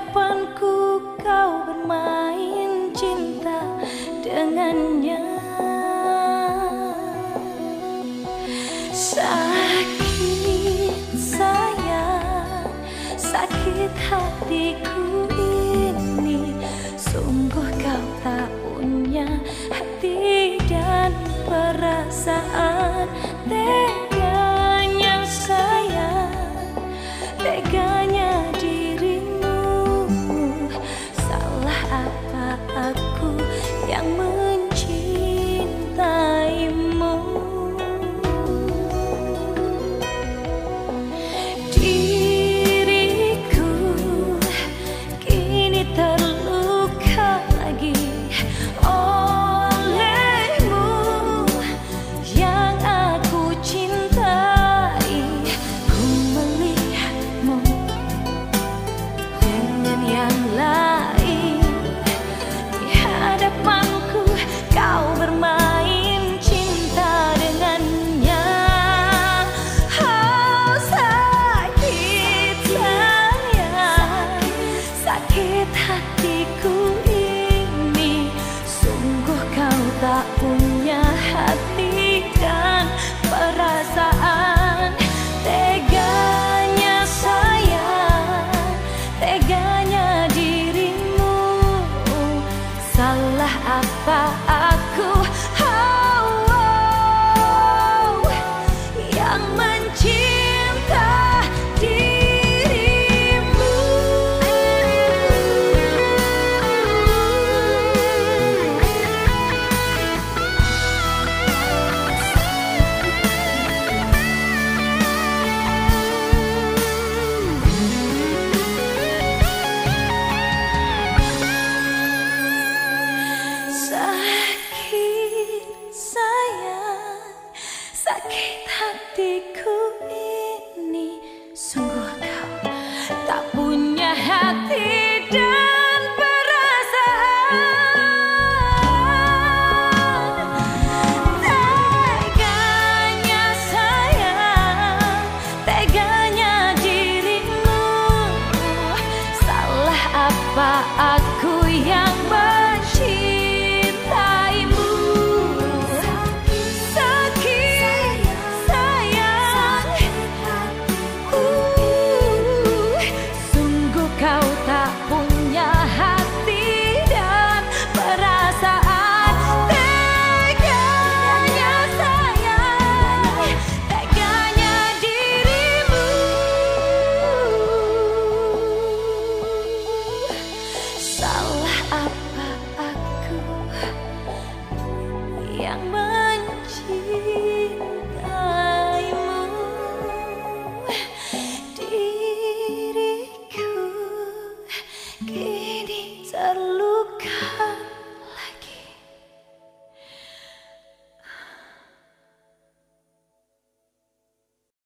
depanku kau bermain cinta dengannya. Sakit sayang, sakit hatiku ini. Sungguh kau tak punya hati dan perasaan hatiku ini. Sungguh kau tak punya hati.